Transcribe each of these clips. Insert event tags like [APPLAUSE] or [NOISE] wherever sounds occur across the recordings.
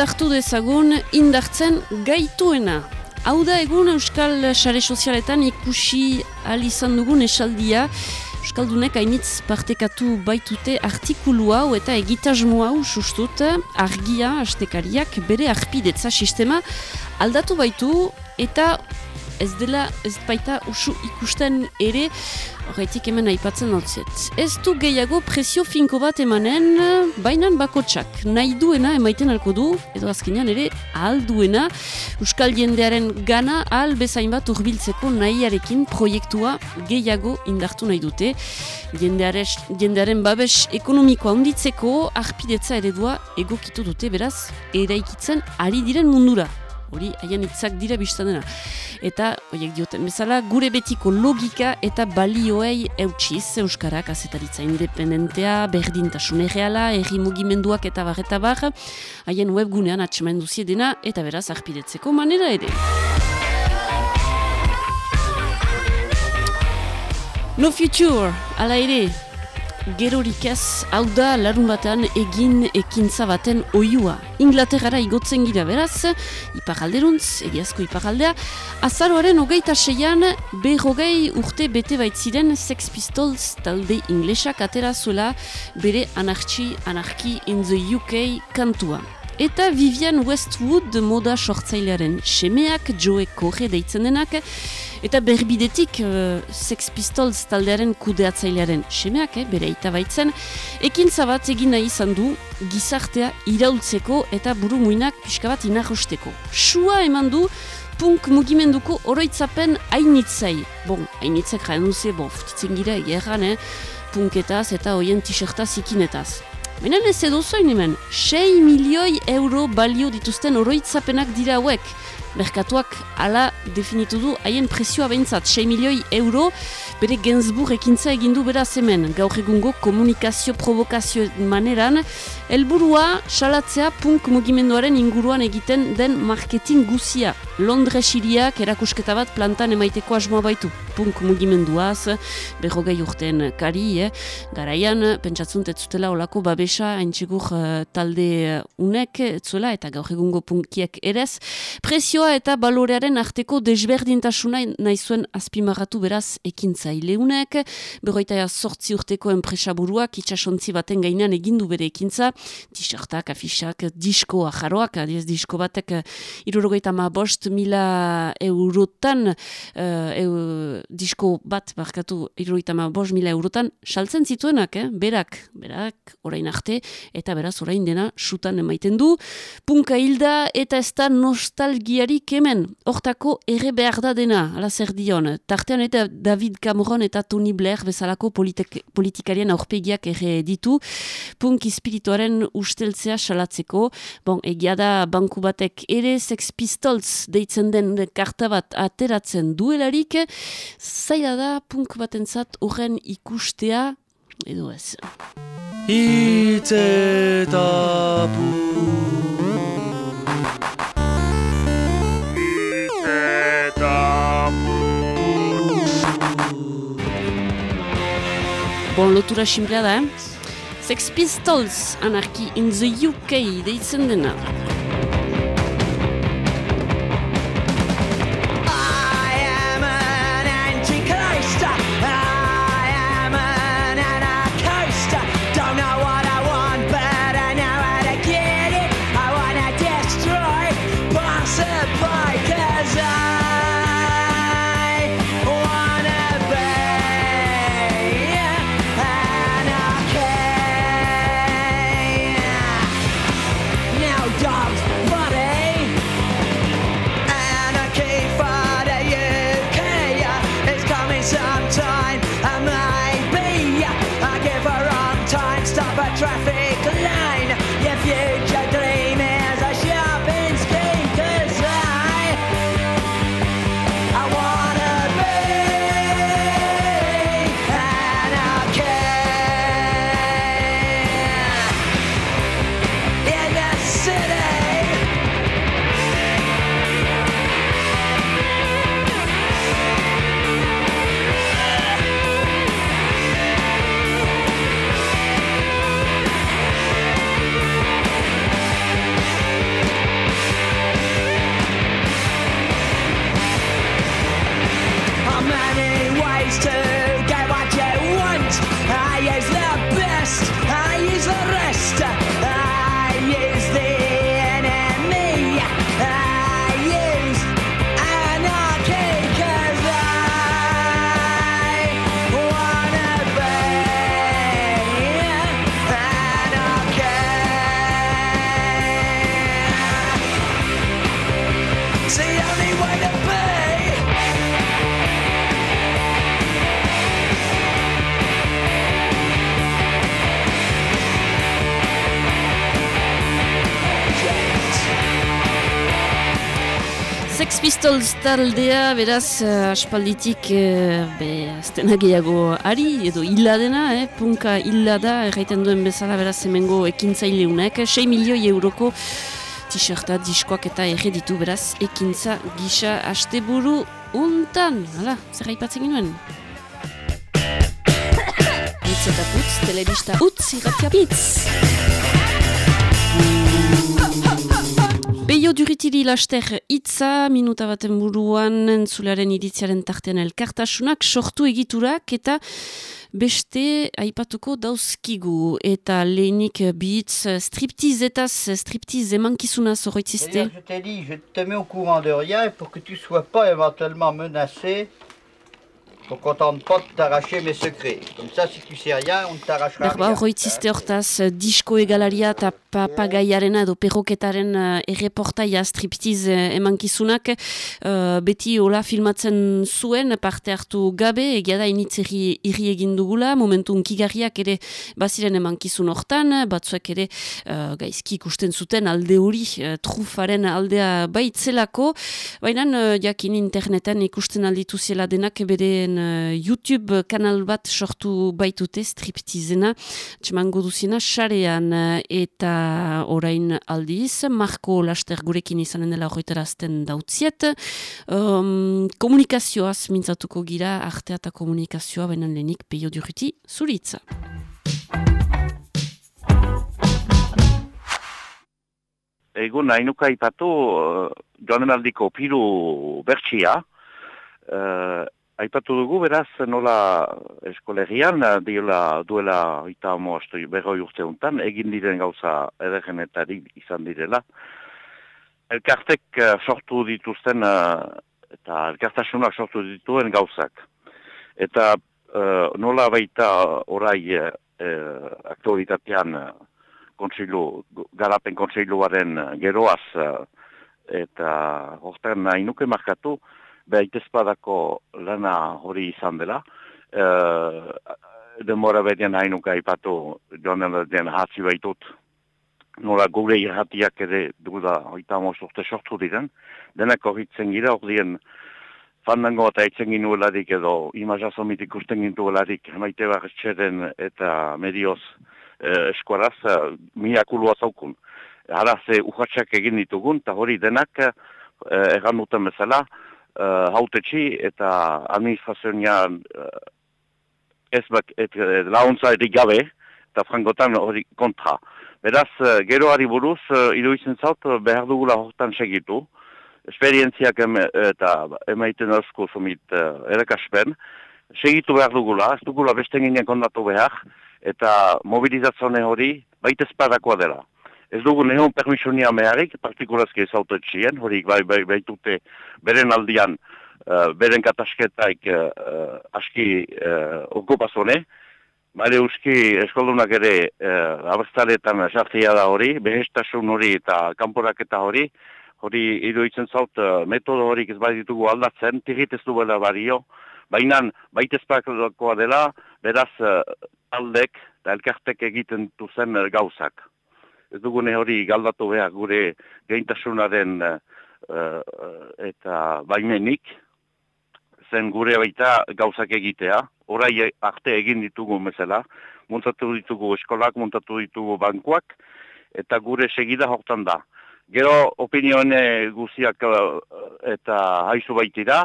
indartu dezagun indartzen gaituena. Hau da egun Euskal Sare Sozialetan ikusi al izan dugun esaldia, Euskaldunek hainitz partekatu baitute artikulu hau eta egitasmo hau sustut argia astekariak bere arpidetza sistema aldatu baitu eta ez dela ez baita usu ikusten ere horretik hemen aipatzen hotzet. Ez du gehiago presio finko bat emanen bainan bakotsak. Nahi duena emaiten alko du edo azkenean ere ahal duena. Euskal jendearen gana ahal bezain bat urbiltzeko nahiarekin proiektua gehiago indartu nahi dute. Jendearen babes ekonomikoa unditzeko arpidetza eredua egokitu dute beraz eraikitzen ari diren mundura hori haien hitzak dira biztadena. Eta, horiek dioten bezala, gure betiko logika eta balioei eutxiz Euskarak azetaritza independentea, berdintasun erreala, erri mugimenduak eta barreta bar, haien webgunean atxemen dena eta beraz arpidetzeko manera ere. No future, ala ere, gerorik ez, hau da larun batean egin ekintza baten oiua. Inglaterrara igotzen gira beraz, iparalderuntz, egiazko iparaldea, azaroaren hogeita seian, berrogei urte bete baitziren Sex Pistols talde inglesak atera zuela bere anarchi, anarki in the UK kantua eta Vivian Westwood moda sortzailearen semeak Joe Corre deitzen denak eta berbidetik uh, Sex Pistols taldearen kudeatzailearen semeak, eh, bere eta baitzen ekin zabat egin nahi izan du gizartea iraultzeko eta buru muinak pixka bat inarrosteko. Sua eman du punk mugimenduko oroitzapen hainitzai. Bon, hainitzek jaen duze, bon, futitzen gira egeran, eh, punketaz eta hoien t-shirtaz ikinetaz. Baina ez edo zoin hemen, 6 milioi euro balio dituzten oroitzapenak dira hauek. Merkatuak ala definitu du haien presioa behintzat 6 milioi euro bere Gensburg ekintza egindu beraz hemen. Gaur egungo komunikazio provokazio maneran, helburua salatzea punk mugimenduaren inguruan egiten den marketing guzia. Londres iriak erakusketa bat plantan emaiteko asmoa baitu punk mugimenduaz, berrogei urten kari, eh? garaian, pentsatzun tetzutela olako babesa haintxegur uh, talde unek, etzuela, eta gaur egungo punkiek erez. Presioa eta balorearen arteko desberdintasuna nahi zuen azpimarratu beraz ekintzaile unek, berroita sortzi urteko enpresa buruak, itxasontzi baten gainean egindu bere ekintza, t-shirtak, afisak, disko ajaroak, adiez disko batek, irurogeita ma bost mila eurotan, uh, disko bat barkatu iruritama bos mila eurotan saltzen zituenak, eh? berak, berak, orain arte, eta beraz orain dena sutan emaiten du. Punka hilda eta ez da nostalgiarik hemen, hortako erre behar da dena, ala zer dion. Tartean eta David Cameron eta Tony Blair bezalako politik, politikarien aurpegiak erre ditu, punk espirituaren usteltzea salatzeko. Bon, egia da banku batek ere Sex Pistols deitzen den karta bat ateratzen duelarik, zaila da punk batentzat horren ikustea edo ez. Hitz eta Bon, lotura da, eh? Sex Pistols, anarki in the UK, deitzen dena. Taldea, beraz, uh, aspalditik, uh, be, aztena gehiago ari, edo hila dena, eh? punka hila da, erraiten duen bezala, beraz, hemengo ekintzaile unek, 6 milioi euroko t-shirta, diskoak eta erreditu, beraz, ekintza gisa asteburu untan, hala, zer haipatzen ginoen? Itz eta putz, telebista utz, irratia Beio duritiri laster itza, minuta baten buruan, entzulearen iritziaren tartean elkartasunak, sortu egiturak eta beste aipatuko dauzkigu. Eta lehenik bitz striptiz eta striptiz emankizuna zorroitziste. Je t'ai dit, je te mets au courant de rien pour que tu sois pas éventuellement menacé Donc on tente pas de t'arracher mes secrets. Comme ça, si tu sais rien, on t'arrachera rien. Horroitziste hortaz, disko egalaria eta papagaiarena edo perroketaren uh, erreportaia striptiz uh, emankizunak uh, beti hola filmatzen zuen parte hartu gabe, egia da initzeri irri egin dugula, momentu unkigarriak ere baziren emankizun hortan, batzuek ere uh, gaizki ikusten zuten alde hori uh, trufaren aldea baitzelako, baina uh, jakin interneten ikusten alditu zela denak beren uh, YouTube kanal bat sortu baitute striptizena, txemango duzina xarean eta orain aldiz, Marko Laster gurekin izanen dela horretarazten dautziet, um, komunikazioaz mintzatuko gira, artea eta komunikazioa benen lehenik peio duriti zuritza. Egun nahi nuka ipatu uh, joanen aldiko piru bertsia, uh, Aipatu dugu, beraz, nola eskolegian, diola duela eta moaztu berroi urte honetan, egin diren gauza edegenetari izan direla. Elkartek uh, sortu dituzten, uh, eta elkartasunak sortu dituen gauzak. Eta nola baita orai uh, aktualitatean kontseilu, garapen kontseiluaren geroaz, eta horten nahi nuke markatu, behitezpadako lana hori izan dela. E, demora bedian hainuka ipatu joan den hatzi baitut. Nola gure irratiak ere duda oita urte sortu diren. Denak horritzen gira hor dien fandango eta eitzen ginuelarik edo imajazo ikusten gintuelarik maite barretxeren eta medioz e, eskuaraz e, miakulua zaukun. Hala ze uhatxak egin ditugun eta hori denak e, egan duten bezala uh, hautetxi eta administrazioan uh, ez bak, et, et, launtza gabe eta frangotan hori kontra. Beraz, uh, geroari buruz, uh, iruditzen zaut, behar dugula hortan segitu. Esperientziak eta emaiten asko sumit uh, erakaspen. Segitu behar dugula, ez dugula beste ginen kondatu behar, eta mobilizatzone hori baita espadakoa dela. Ez dugu neon permisionia meharik, partikurazki ez autoetxien, hori bai, bai, baitute beren aldian, uh, beren katasketaik uh, aski uh, okupazone. Mare uski eskoldunak ere uh, abestaretan sartzea da hori, behestasun hori eta kanporaketa hori, hori iruditzen zaut metodo horik ez bai ditugu aldatzen, tigit ez duela bario, baina baitezpakoa dela, beraz uh, aldek eta elkartek egiten duzen gauzak ez dugune hori galdatu behar gure geintasunaren uh, eta baimenik, zen gure baita gauzak egitea, orai arte egin ditugu mesela, muntatu ditugu eskolak, muntatu ditugu bankuak, eta gure segida hortan da. Gero opinione guziak uh, eta haizu baitira,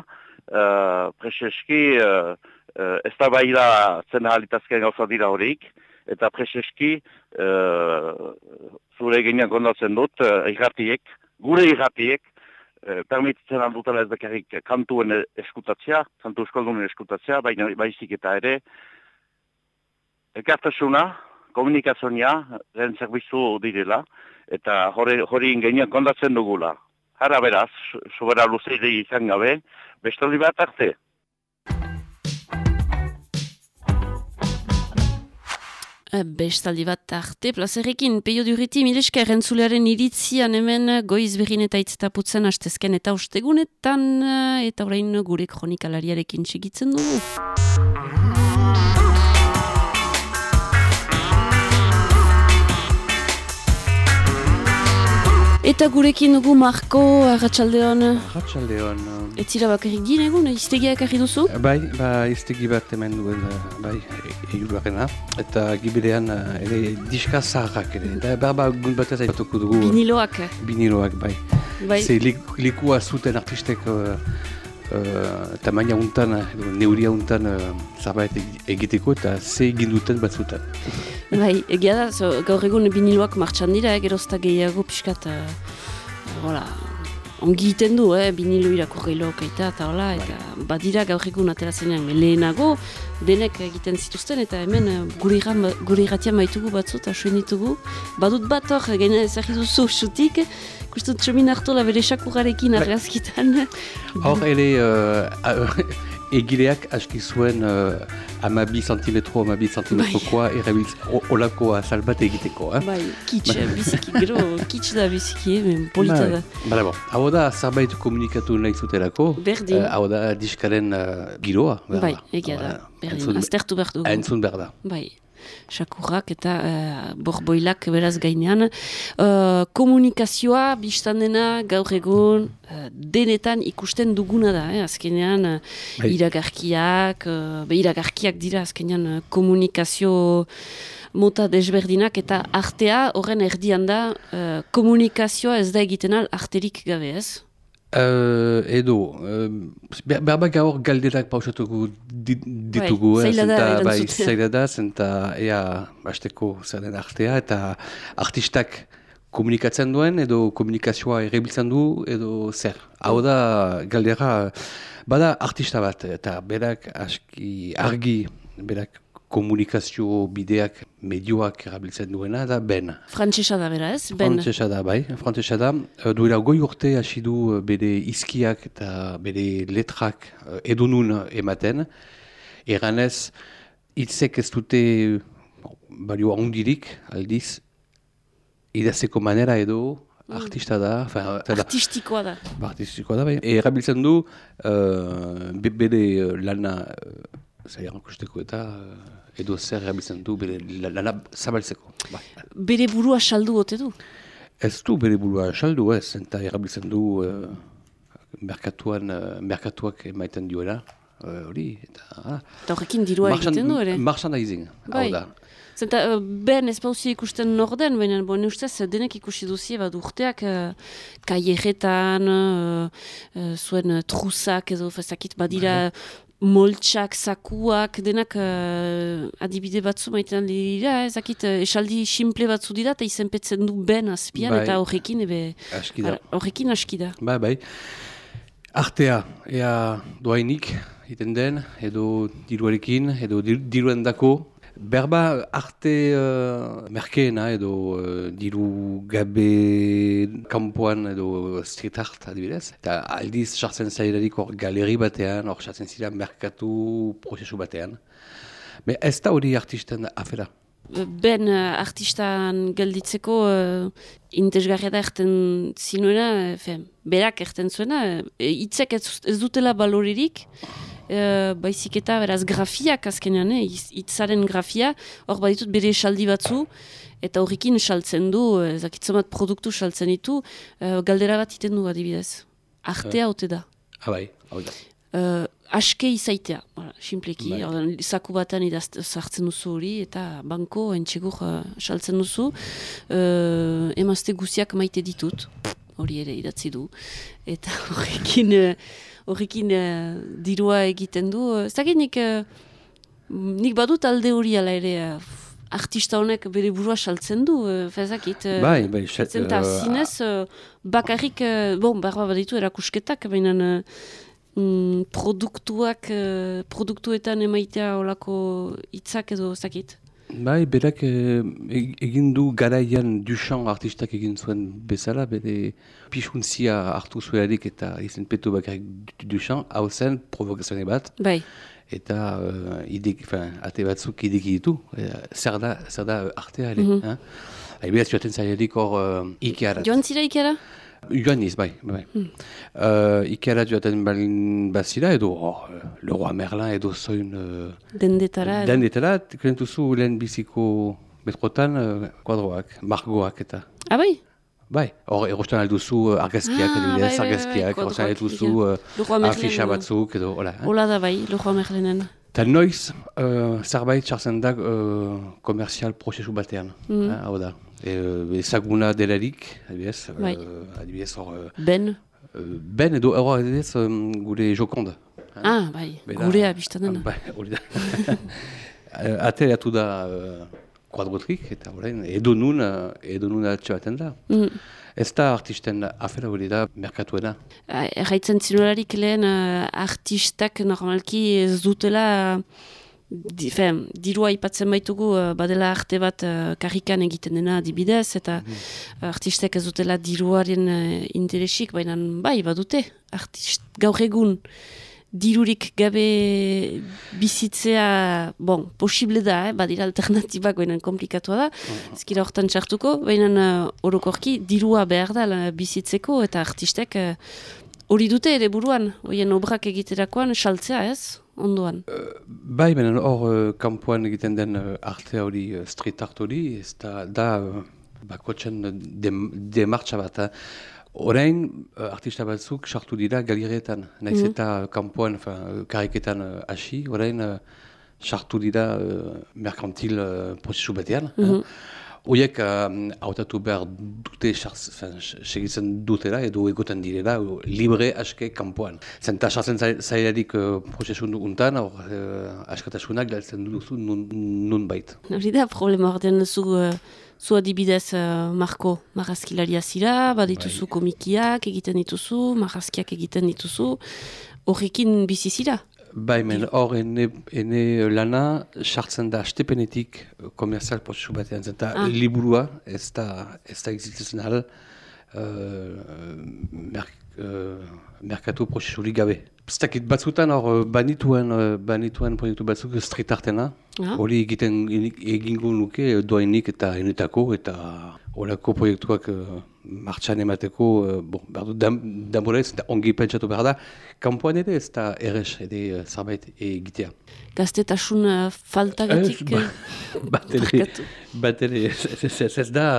uh, preseski uh, uh, ez da bai da zena halitazken gauza dira horik, eta preseski uh, zure eginean kondatzen dut, uh, irratiek, gure irratiek, uh, permititzen aldutela ez bekarrik kantuen eskutatzea, kantu eskoldunen eskutatzea, baina baizik eta ere, ekartasuna, komunikazioa, ren zerbizu direla, eta hori, hori ingenian kondatzen dugula. Hara beraz, sobera luzeide izan gabe, bestaldi bat arte. Bestaldi bat arte, plazerrekin, peio duriti, mileska errentzulearen iritzian hemen goiz berrin eta itztaputzen hastezken eta ustegunetan, eta orain gure kronikalariarekin txigitzen dugu. Eta gurekin dugu Marko, Arratxaldeon. Arratxaldeon. Ez zira bakarrik din egun, iztegia ekarri duzu? Bai, ba, iztegi bat hemen duen, eh, bai, egurarena. Eta gibilean eh, ere diska zaharrak ere. Da, berba gun batez aipatuko dugu. Biniloak. Biniloak, bai. Bai. Ze likua zuten artistek uh, uh, tamaina untan, edo neuria untan uh, zerbait egiteko eta ze egin duten bat zuten. Bai, egia da, so, gaur egun biniloak martxan dira, eh, gerozta gehiago pixkat, uh, hola, ongi iten du, eh, binilo irakurri lokaita eta hola, eta badira gaur egun aterazenean lehenago, denek egiten zituzten, eta hemen uh, gure, iran, gure irratian baitugu batzu eta suen ditugu. Badut bat hor, gaina ezagri duzu xutik, kustot txomin hartu la bere sakurarekin argazkitan. Hor ere, uh, egileak aski zuen uh, amabi centimetro, amabi centimetrokoa bai. erabiltz olako azal bat egiteko. Eh? Bai, kitsch, biziki, gero, [LAUGHS] kitsch da biziki, men polita bai. da. Bala, bon. Hau da, zerbait komunikatu nahi zuterako. Berdin. Uh, hau da, diskaren uh, giroa. Berda. Bai, egia da, berdin, aztertu behar dugu. Entzun behar da. Bai sakurrak eta uh, borboilak beraz gainean. Uh, komunikazioa biztan dena gaur egun uh, denetan ikusten duguna da, eh? azkenean uh, iragarkiak, uh, iragarkiak dira azkenean uh, komunikazio mota desberdinak eta artea horren erdian da uh, komunikazioa ez da egiten al arterik gabe ez? Uh, edo, uh, berba gaur galderak pausatuko ditugu, bai, zenta bai, zaila da, zenta ea basteko zaren artea, eta artistak komunikatzen duen, edo komunikazioa errebiltzen du, edo zer. Hau da, galdera, bada artista bat, eta berak aski argi, berak komunikazio bideak medioak erabiltzen duena da ben. Frantzesa da bera ez? Ben. Frantzesa da, bai. Frantzesa da. Eh, duela goi urte hasi du eh, bere izkiak eta bere letrak eh, edunun ematen. Eranez, hitzek ez dute balio handirik aldiz, idazeko manera edo mm. artista da. Artistikoa da. Artistikoa da, bai. Erabiltzen du uh, bere lana zailan kusteko eta edo zer erabiltzen du bere lana zabaltzeko. Ba. Bere burua saldu gote du? Ez du bere burua saldu ez, eta erabiltzen du uh, merkatuan, uh, merkatuak emaiten duela. Hori, uh, eta... Ah. Eta horrekin dirua egiten du, ere? Marchandising, bai. hau da. Zenta, ben ez bauzi ikusten norden, baina bon, ustez, denek ikusi duzi bat urteak uh, kaierretan, uh, uh, zuen uh, trusak edo fezakit badira bai moltsak, zakuak, denak uh, adibide batzu maitean dira, ezakit, uh, esaldi simple batzu dira, eta izenpetzen du ben azpian, bai. eta horrekin, ebe, horrekin aski da. Bai, bai. Artea, ea doainik, iten den, edo diruarekin, edo diruen dako, Berba arte uh, merkeena edo uh, diru gabe kampuan edo street art adibidez. Eta aldiz sartzen zailarik hor galeri batean, hor sartzen zira merkatu prozesu batean. Me ez da hori artisten afera? Ben uh, artistan gelditzeko uh, intezgarria da erten zinuena, berak erten zuena, hitzek ez, ez dutela baloririk, e, baizik eta beraz grafiak azkenean, eh, itzaren grafia, hor baditut bere esaldi batzu, eta horrekin saltzen du, ezakitzomat produktu saltzen ditu, e, galdera bat iten du adibidez. Artea uh, da. Ah, bai, hau da. Uh, aske izaitea, voilà, simpleki, bai. zaku batan sartzen duzu hori, eta banko, entxegur, uh, saltzen duzu, uh, emazte guziak maite ditut, hori ere idatzi du, eta [LAUGHS] horrekin horrekin uh, dirua egiten du. Ez dakit nik, uh, nik badut alde hori ala ere, artista honek bere burua saltzen du, uh, fezakit. Uh, bai, bai, Zenta uh, zinez, uh, bakarrik, uh, bon, barba baditu erakusketak, baina uh, produktuak, produktuetan emaitea olako hitzak edo ez dakit. Bai, berak e, egin du garaian Duchamp artistak egin zuen bezala, bere pixuntzia hartu zuelarik eta izen petu bakarrik Duchamp, hau zen provokazione bat. Bai. Eta uh, idek, fin, ate batzuk ideki ditu, e, zer da, zer da artea ere. Mm -hmm. Haibidez joaten zailerik hor uh, Ikeara. Joan zira Ikeara? Joan niz, bai. bai. Hmm. Uh, Ikera joaten balin bazira edo, oh, Leroy Merlin edo zoin... Uh, dendetara. Dendetara, krentuzu lehen biziko metrotan uh, kuadroak, margoak eta. Ah, bai? Bai, hor erosten alduzu uh, argazkiak, Ah, adibidez, bai, bai, bai, argazkiak, kuadroak, erosten alduzu ja. uh, afisa eh. batzuk, edo, hola. eh? Hola da bai, Leroy Merlinen. Eta noiz, uh, zerbait txartzen da uh, komerzial prozesu batean, Mm. eh, hau da. E, ezaguna delarik, adibidez, Bai. uh, adibidez hor, uh, Ben. uh, ben edo hor adibidez um, gure jokonda. Ah, bai, Bera- gurea biztan dena. Bai, hori da. [LAUGHS] Eh, Atereatu da uh, kuadrotrik, eta orain, edo nun, uh, edo nun atxebaten da. Mm. Ez da artisten afera hori da merkatuena. Ah, Erraitzen zinularik lehen uh, artistak normalki ez dutela di, fe, dirua aipatzen baitugu uh, badela arte bat uh, karrikan egiten dena adibidez eta uh, artistek ez dutela diruaren uh, interesik, baina bai badute. Artist, gaur egun dirurik gabe bizitzea, bon, posible da, eh? badira alternatibak, baina komplikatua da, ezkira hortan txartuko, baina uh, orokorki dirua behar da la, bizitzeko eta artistek uh, hori dute ere buruan, horien obrak egiterakoan saltzea ez, ondoan. Bai, benen hor uh, kanpoan egiten den uh, arte hori, uh, street art hori, ez da, da uh, bakotzen uh, dem, demartxa bat. eh. Orain, uh, artista batzuk sartu dira galeretan, naiz Mhm. eta kanpoan, kariketan uh, hasi, orain uh, sartu dira uh, merkantil uh, prozesu batean. Mhm. Horiek um, hautatu behar dute, segitzen dutela edo egoten direla, libre aske kanpoan. Zenta sartzen zai- zailarik uh, prozesu untan, hor uh, askatasunak galtzen duzu nun, nun bait. Hori da problema ordean zu, uh, zu adibidez uh, Marko marrazkilaria zira, badituzu komikiak egiten dituzu, marrazkiak egiten dituzu, horrekin bizi zira. Bai, men hor ene, ene lana sartzen da stepenetik uh, komerzial prozesu batean, zenta Ah. liburua ez da, ez da existitzen hal uh, mer, uh, merkatu prozesurik gabe. Zdakit batzutan hor uh, banituen, uh, banituen proiektu batzuk street artena, Ah. hori egiten egingo nuke doainik eta enetako eta horako proiektuak uh, martxan emateko, uh, bon, behar du, dam, eta ongi pentsatu behar da, kanpoan ere ez da errez ere uh, zerbait egitea. Gaztetasun uh, faltagatik... Ba- eh, [LAUGHS] bat ere, bat ere, ez, ez, ez, da,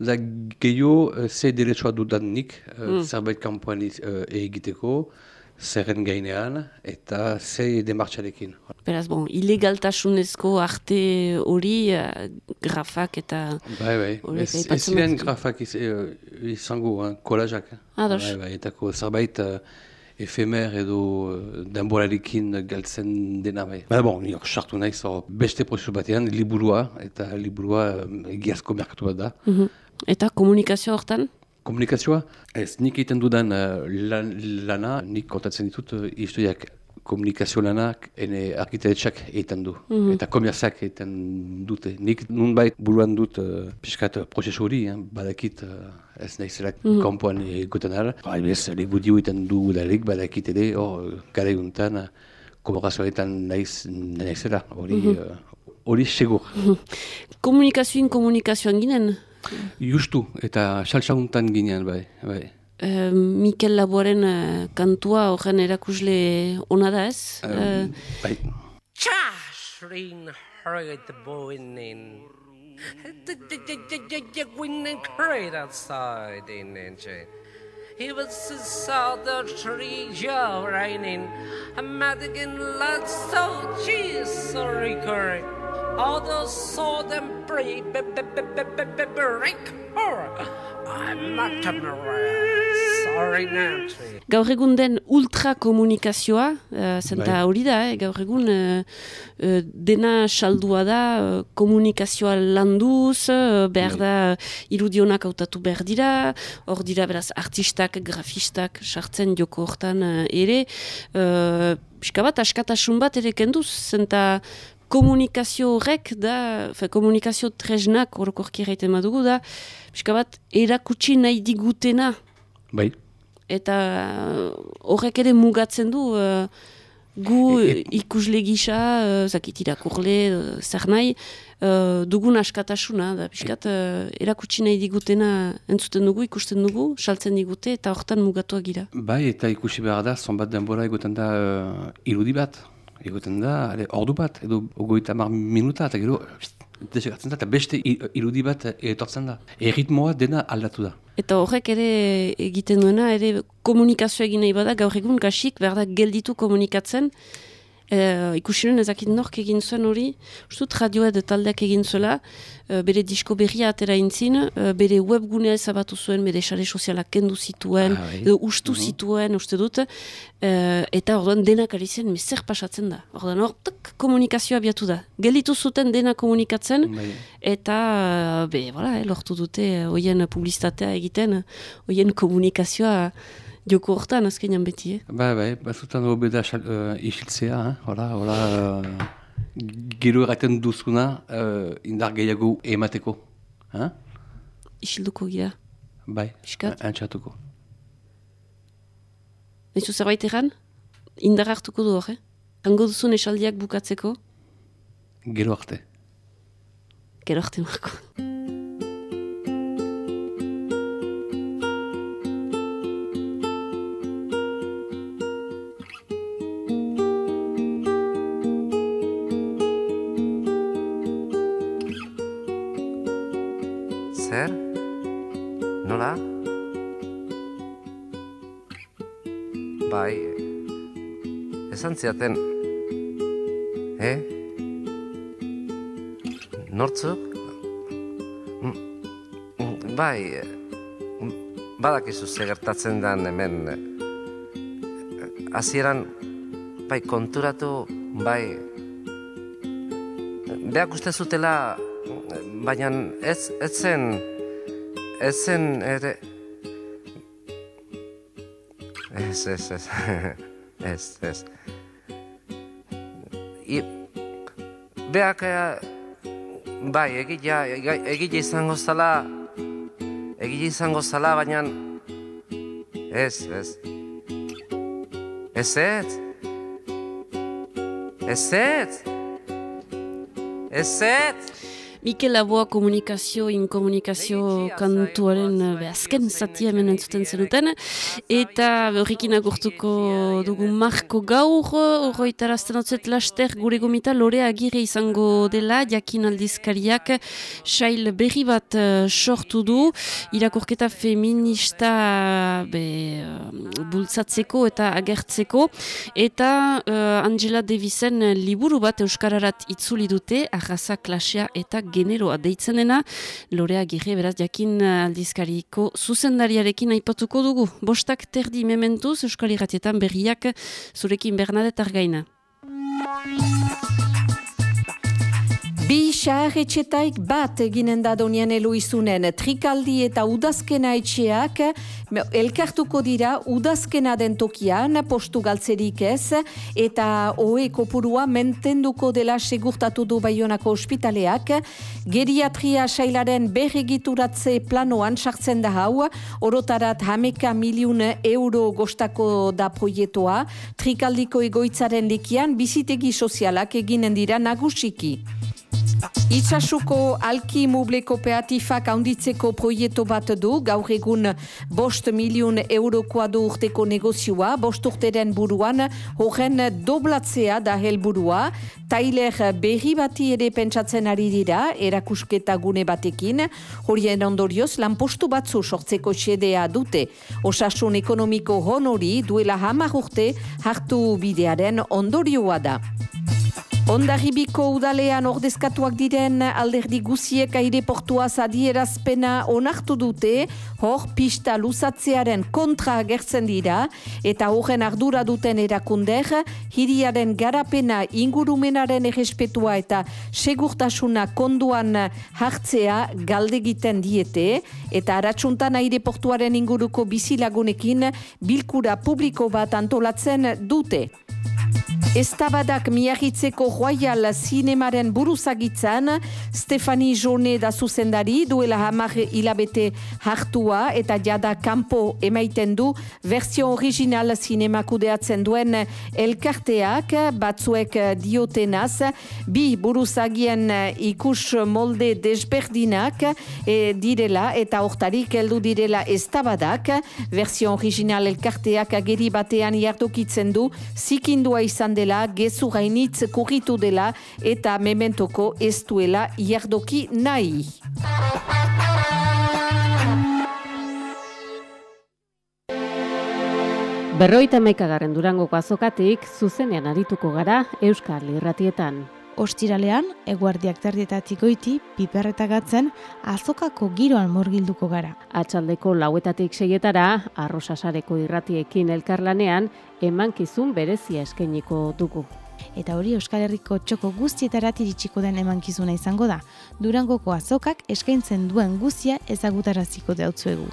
da gehiago ze deretsua dudanik uh, zerbait kanpoan iz- uh, egiteko, zerren gainean, eta ze demartxarekin. Beraz, bon, ilegaltasunezko arte hori, uh, grafak eta... Bai, bai. Ez, ziren grafak iz, eh, izango, eh, kolajak. Ados. Bai, bai, etako zerbait uh, efemer edo uh, denborarekin galtzen dena bai. Baina bon, niok sartu naiz hor beste prozesu batean, liburua, eta liburua egiazko merkatu bat da. Mhm. Eta komunikazio hortan? Komunikazioa, ez nik egiten dudan uh, lan, lana, nik kontatzen ditut uh, historiak komunikazio lanak ene arkitetxak egiten du. Eta komerziak egiten dute. Nik nunbait buruan dut uh, piskat uh, prozesu hori, eh, badakit uh, ez naizela kanpoan egoten ara. Haibez, legudio egiten du udarik, badakit ere, hor, gara eguntan, uh, kolaborazioetan naiz, naizela, hori, uh, hori segur. [LAUGHS] Komunikazioin komunikazioan ginen, Justu, eta saltsaguntan ginean, bai, bai. uh, Mikel Laboaren uh, kantua horren erakusle ona da ez? Uh, bai. Chashrin hurried the boinin. Winning crate outside in engine. He was saw the tree jaw raining. A Madigan lad so cheese. All those saw them break gaur egun den ultrakomunikazioa, uh, zenta Bai. hori da, eh? gaur egun uh, uh, dena saldua da uh, komunikazioa landuz, uh, behar Bai. da irudionak hautatu behar dira, hor dira beraz artistak, grafistak, sartzen joko hortan uh, ere, uh, pixka bat askatasun bat ere kenduz, zenta komunikazio horrek da, fe, komunikazio tresnak orokorki erraiten badugu da, pixka bat erakutsi nahi digutena, Bai. eta uh, horrek ere mugatzen du uh, gu E- ikusle gisa, uh, zakit irakurle, uh, zer nahi, uh, dugun askatasuna, da pixkat uh, erakutsi nahi digutena entzuten dugu, ikusten dugu, saltzen digute, eta hortan mugatuak gira. Bai, eta ikusi behar da, zonbat denbora egoten da uh, irudi bat. Egoten da, ordu bat, edo ogoita mar minuta, eta gero, desegatzen da, eta beste irudi bat etortzen da. Erritmoa dena aldatu da. Eta horrek ere egiten duena, ere komunikazioa egin nahi bada, gaur egun gasik, behar da gelditu komunikatzen, Uh, ikusiren ezakit nork egin zuen hori, ustut radioa edo taldeak egin zuela, uh, bere disko berria atera intzin, uh, bere webgunea ezabatu zuen, bere sare sozialak kendu zituen, ah, edo ustu mhm. zituen, uste dut, eta orduan denak ari zen, zer pasatzen da. Orduan hortak komunikazioa abiatu da. Gelitu zuten dena komunikatzen, bai. eta be, voilà, eh, lortu dute hoien publizitatea egiten, hoien komunikazioa joko hortan azkenean beti, eh? Ba, ba, ba, zutan hobi da uh, isiltzea, eh? hola, hola, uh, gero erraten duzuna uh, indar gehiago emateko, eh? Isilduko gira? Bai, antxatuko. Naizu zerbait egan? Indar hartuko du hor, eh? Hango duzun esaldiak bukatzeko? Gero arte. Gero arte, Marko. Esan ziaten, eh? Nortzuk? Mm, bai, mm, badakizu zegertatzen dan hemen, hasieran bai, konturatu, bai, beak uste zutela, baina ez, ez zen, ez zen, ere, ez, ez, ez, [LAUGHS] ez, ez. I, beak, bai, egila, egila izango zala, egila izango zala, baina ez, ez. Ez ez. Ez ez. Ez ez. Mikel Laboa komunikazio, inkomunikazio kantuaren be, azken zati hemen entzuten zenuten. Eta horrekin agurtuko dugu marko gaur, horretarazten otzet laster gure gomita lore agire izango dela, jakin aldizkariak, sail berri bat uh, sortu du, irakurketa feminista be, uh, bultzatzeko eta agertzeko. Eta uh, Angela Davisen liburu bat euskararat itzuli dute, arraza klasea eta generoa deitzen dena, lorea gire beraz jakin aldizkariko zuzendariarekin aipatuko dugu. Bostak terdi mementuz Euskal Iratietan berriak zurekin Bernadette Argaina. Bi etxetaik bat eginen da donian eloizunen trikaldi eta udazkena etxeak. Elkartuko dira udazkena den tokian postu galtzerik ez eta oe kopurua mentenduko dela segurtatu du baionako ospitaleak. Geriatria sailaren berregituratze planoan sartzen da hau. Orotarat hameka miliun euro gostako da proietoa trikaldiko egoitzaren likian bizitegi sozialak eginen dira nagusiki. Itxasuko alki muble kooperatifak haunditzeko proieto bat du, gaur egun bost milion eurokoa du urteko negozioa, bost urteren buruan, horren doblatzea da helburua, tailer berri bati ere pentsatzen ari dira, erakusketa gune batekin, horien ondorioz lanpostu batzu sortzeko xedea dute. Osasun ekonomiko honori duela hamar urte hartu bidearen ondorioa da. Ondarribiko udalean ordezkatuak diren alderdi guziek aireportua zadierazpena onartu dute, hor pista lusatzearen kontra agertzen dira, eta horren ardura duten erakunder, hiriaren garapena ingurumenaren errespetua eta segurtasuna konduan hartzea galdegiten diete, eta aratsuntan aireportuaren inguruko bizilagunekin bilkura publiko bat antolatzen dute. Estabadak miagitzeko royal zinemaren buruzagitzan, Stefani Jone da zuzendari duela hamar hilabete hartua eta jada kampo emaiten du versio original zinema kudeatzen duen elkarteak batzuek diotenaz, bi buruzagien ikus molde desberdinak e, direla eta hortarik heldu direla estabadak, versio original elkarteak ageri batean jardokitzen du, zikindua izan dela, gezu gainitz kurritu dela eta mementoko ez duela jardoki nahi. Berroita mekagarren durangoko azokatik zuzenean arituko gara Euskal Irratietan. Ostiralean, eguardiak terdietatik goiti, piperretagatzen, azokako giroan morgilduko gara. Atxaldeko lauetatik seietara, arrosasareko irratiekin elkarlanean, emankizun berezia eskainiko dugu. Eta hori Euskal Herriko txoko guztietara tiritsiko den emankizuna izango da. Durangoko azokak eskaintzen duen guztia ezagutaraziko deutzuegu.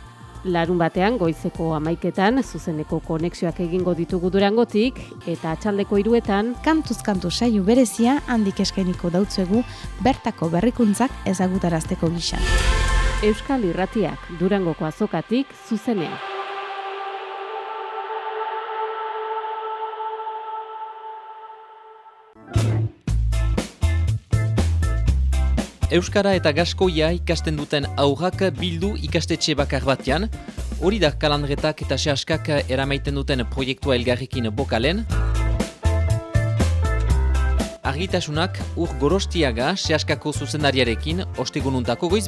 Larun batean goizeko amaiketan zuzeneko konexioak egingo ditugu durangotik eta atxaldeko iruetan kantuz kantu saio berezia handik eskainiko dautzuegu bertako berrikuntzak ezagutarazteko gisa. Euskal Irratiak durangoko azokatik zuzenean. Euskara eta Gaskoia ikasten duten aurrak bildu ikastetxe bakar batean, hori da kalandretak eta sehaskak eramaiten duten proiektua elgarrekin bokalen. Argitasunak ur gorostiaga sehaskako zuzendariarekin ostegununtako goiz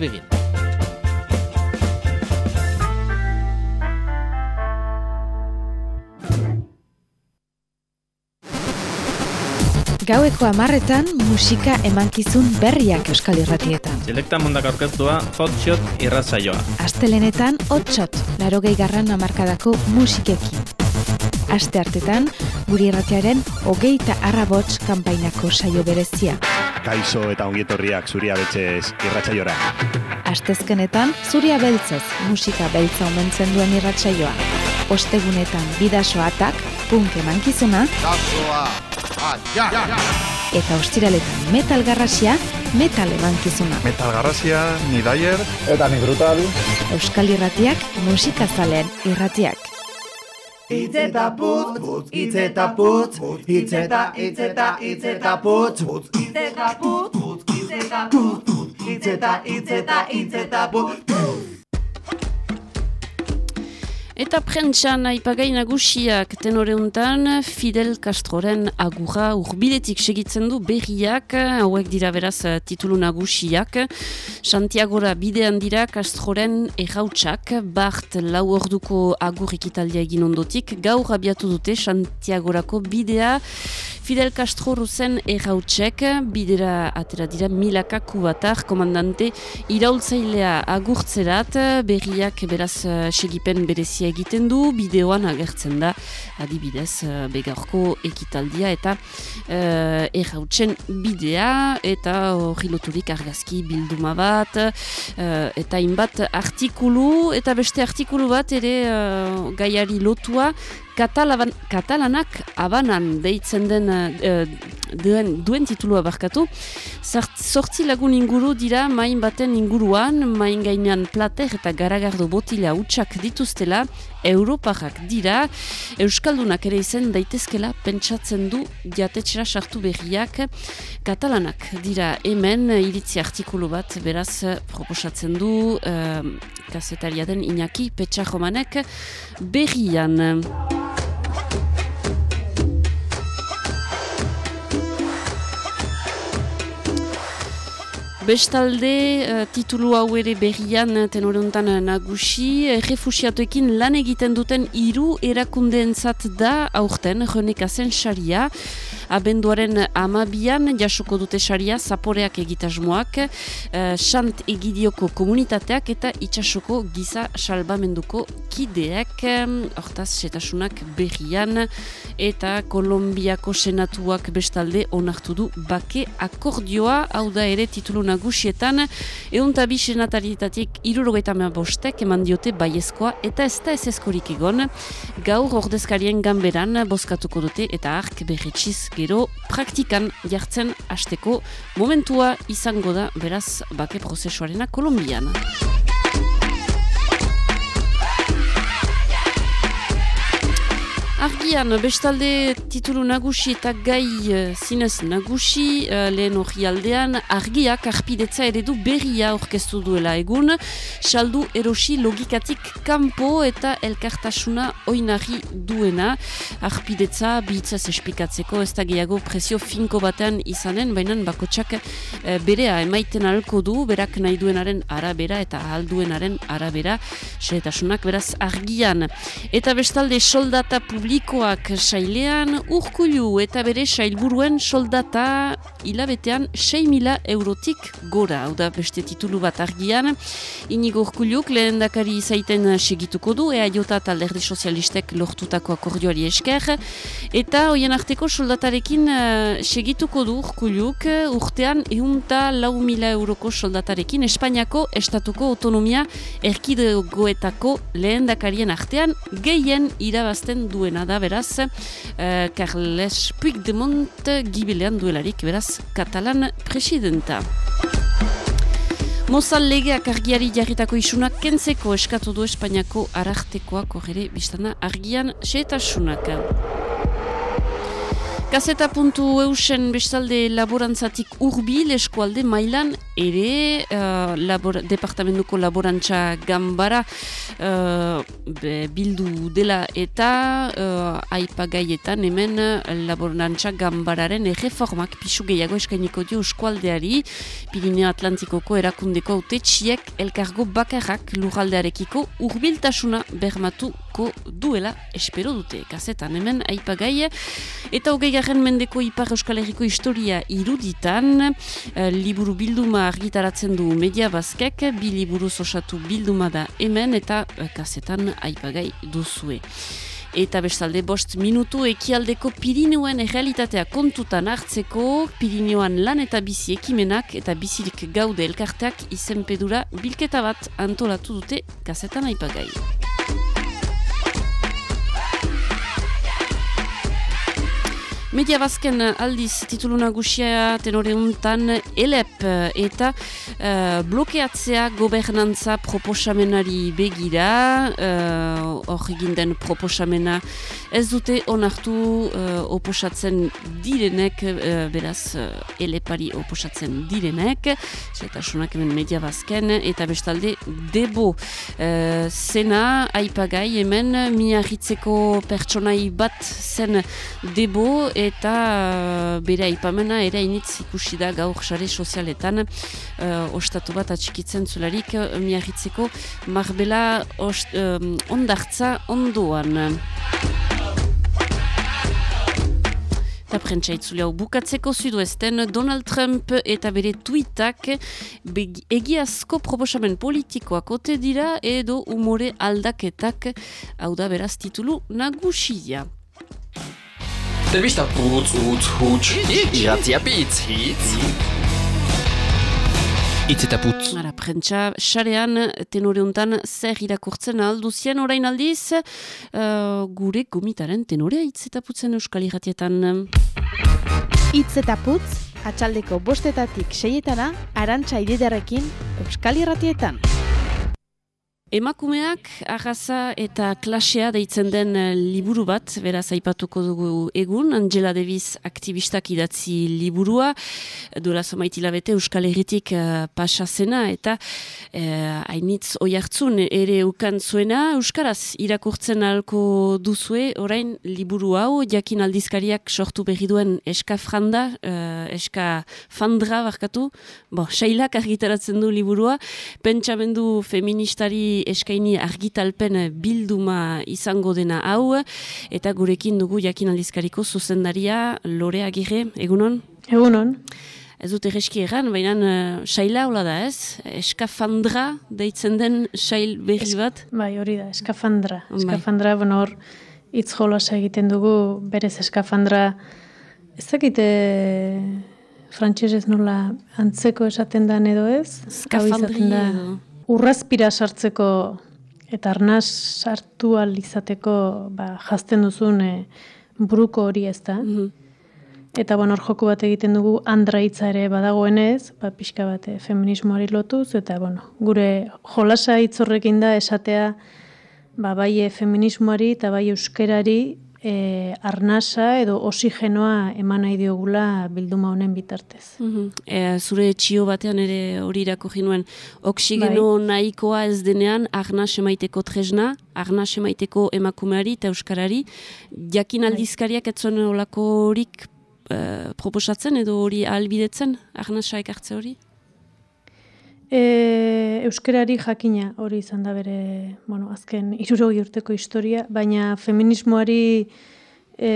Gaueko amarretan musika emankizun berriak euskal irratietan. Selekta mundak aurkeztua hotshot irratzaioa. Astelenetan hotshot, laro garran amarkadako musikekin. Aste hartetan, guri irratiaren hogeita arrabots kanpainako saio berezia. Kaixo eta ongietorriak zuria betxez irratzaiora. Astezkenetan, zuria beltzez musika beltza omentzen duen irratsaioa. Ostegunetan bidasoatak, punk emankizuna. Eta ostiraletan metal garrasia, metal emankizuna. Metal garrasia, ni daier. Eta ni brutal. Euskal irratiak, musika zalen irratiak. Itzeta putz, itzeta putz, itzeta, itzeta, itzeta putz, itzeta putz, itzeta putz, itzeta, itzeta, itzeta putz. Eta prentxan aipagai nagusiak tenore untan Fidel Castroren agurra urbiletik segitzen du berriak, hauek dira beraz titulu nagusiak. Santiagora bidean dira Castroren errautsak, Bart lau orduko agur ekitaldia egin ondotik, gaur abiatu dute Santiagorako bidea, Fidel Castro ruzen errautsek, bidera atera dira milaka kubatar, komandante iraultzailea agurtzerat, berriak beraz segipen berezia egiten du, bideoan agertzen da adibidez begarko ekitaldia eta uh, errautzen bidea eta hori loturik argazki bilduma bat eta inbat artikulu eta beste artikulu bat ere uh, gaiari lotua Katalaban, katalanak abanan deitzen den uh, duen, duen titulua barkatu. Zortzi lagun inguru dira main baten inguruan, main gainean plater eta garagardo botila utxak dituztela, Europarrak dira, Euskaldunak ere izen daitezkela pentsatzen du jatetxera sartu berriak, katalanak dira hemen iritzi artikulu bat beraz proposatzen du uh, kasetaria den Iñaki Petsajomanek berrian. Bestalde, uh, titulu hau ere berrian tenoreuntan nagusi, refusiatuekin lan egiten duten hiru erakundeentzat da aurten, jonekazen saria, abenduaren amabian jasoko dute saria, zaporeak egitasmoak, uh, egidioko komunitateak eta itxasoko giza salbamenduko kideak, hortaz, setasunak berrian, eta Kolombiako senatuak bestalde onartu du bake akordioa, hau da ere titulu nagusietan, egun tabi senatarietatik irurogeita bostek eman diote baiezkoa eta ez da ez eskorik egon, gaur ordezkarien gamberan bozkatuko dute eta ark berretxiz gero praktikan jartzen hasteko momentua izango da beraz bake prozesuarena Kolombian. Argian, bestalde titulu nagusi eta gai uh, zinez nagusi, uh, lehen hori aldean, argiak arpidetza eredu berria orkestu duela egun, saldu erosi logikatik kanpo eta elkartasuna oinari duena, arpidetza bihitzaz espikatzeko, ez da gehiago presio finko batean izanen, baina bakotsak uh, berea emaiten alko du, berak nahi duenaren arabera eta alduenaren arabera, xeretasunak beraz argian. Eta bestalde soldata publik publikoak sailean, urkulu eta bere sailburuen soldata hilabetean 6.000 eurotik gora, hau da beste titulu bat argian. Inigo urkuluk lehen dakari zaiten segituko du, ea jota talderdi sozialistek lortutako akordioari esker, eta hoien arteko soldatarekin uh, segituko du urkuluk, urtean eunta lau mila euroko soldatarekin Espainiako estatuko autonomia erkidegoetako lehen dakarien artean gehien irabazten duena da beraz uh, Carles Puigdemont gibilean duelarik beraz katalan presidenta. Mozal legeak argiari jarritako isunak kentzeko eskatu du Espainiako arartekoak horre biztana argian seetasunak. Gazeta puntu eusen bestalde laborantzatik urbil eskualde mailan ere uh, labor, departamentuko laborantza gambara uh, bildu dela eta uh, aipagaietan hemen laborantza gambararen erreformak pisu gehiago eskainiko dio eskualdeari Pirineo Atlantikoko erakundeko haute txiek elkargo bakarrak lurraldearekiko urbiltasuna bermatuko duela espero dute. Gazetan hemen aipagai eta hogei garren mendeko ipar euskal herriko historia iruditan uh, liburu bilduma argitaratzen du media bazkek bi liburu osatu bilduma da hemen eta uh, kasetan aipagai duzue. Eta bestalde bost minutu ekialdeko Pirineoen realitatea kontutan hartzeko, Pirineoan lan eta bizi ekimenak eta bizirik gaude elkarteak izenpedura bilketa bat antolatu dute kasetan aipagai. Media bazken aldiz titulu nagusia tenore untan elep eta uh, blokeatzea gobernantza proposamenari begira hor uh, egin proposamena ez dute onartu uh, oposatzen direnek beraz uh, elepari oposatzen direnek eta sunak hemen media bazken eta bestalde debo uh, zena aipagai hemen miarritzeko pertsonai bat zen debo eta uh, bere aipamena ere initz ikusi da gaur sare sozialetan uh, ostatu bat atxikitzen zularik uh, miagitzeko marbela ost, um, ondartza ondoan. Eta prentsa itzulea bukatzeko zuduesten Donald Trump eta bere tweetak egiazko proposamen politikoak ote dira edo umore aldaketak hau da beraz titulu nagusia. Telebista putz, utz, huts, iratzia pitz, hitz. Itz eta putz. Ara, prentsa, xarean, tenore untan, zer irakurtzen alduzien orain aldiz, uh, gure gomitaren tenorea itz eta putzen euskal irratietan. Itz eta putz, atxaldeko bostetatik seietana, arantxa ididarekin euskal irratietan. Emakumeak arraza eta klasea deitzen den eh, liburu bat, beraz aipatuko dugu egun, Angela Davis aktivistak idatzi liburua, dola somaitila bete Euskal Herritik uh, pasazena, eta uh, hainitz oi hartzun ere ukan zuena, Euskaraz irakurtzen alko duzue, orain liburu hau, jakin aldizkariak sortu berri duen eska franda, uh, eska fandra barkatu, bo, sailak argitaratzen du liburua, pentsamendu feministari eskaini argitalpen bilduma izango dena hau, eta gurekin dugu jakin aldizkariko zuzendaria Lore Agirre, egunon? Egunon. Ez dut erreski egan, baina uh, saila hola da ez? Eskafandra deitzen den sail berri bat? bai, hori da, eskafandra. Bai. Eskafandra, bueno, hor, itz jolasa egiten dugu, berez eskafandra, ez dakite frantxez nola antzeko esaten den edo ez? Eskafandri edo urrazpira sartzeko eta arnaz sartu izateko ba, jazten duzun e, buruko hori ez da. Mhm. Eta bon, hor joku bat egiten dugu andra hitza ere badagoenez, ba, pixka bat e, feminismoari lotuz, eta bueno, gure jolasa hitzorrekin da esatea ba, bai e, feminismoari eta bai euskerari e, arnasa edo osigenoa eman nahi diogula bilduma honen bitartez. Mm zure txio batean ere hori irako jinuen, oksigeno bai. nahikoa ez denean arnas emaiteko tresna, arnas emaiteko emakumeari eta euskarari, jakin bai. aldizkariak etzuen olako horik e, proposatzen edo hori albidetzen arnasa ekartze hori? E, euskerari jakina hori izan da bere, bueno, azken irurogi urteko historia, baina feminismoari e,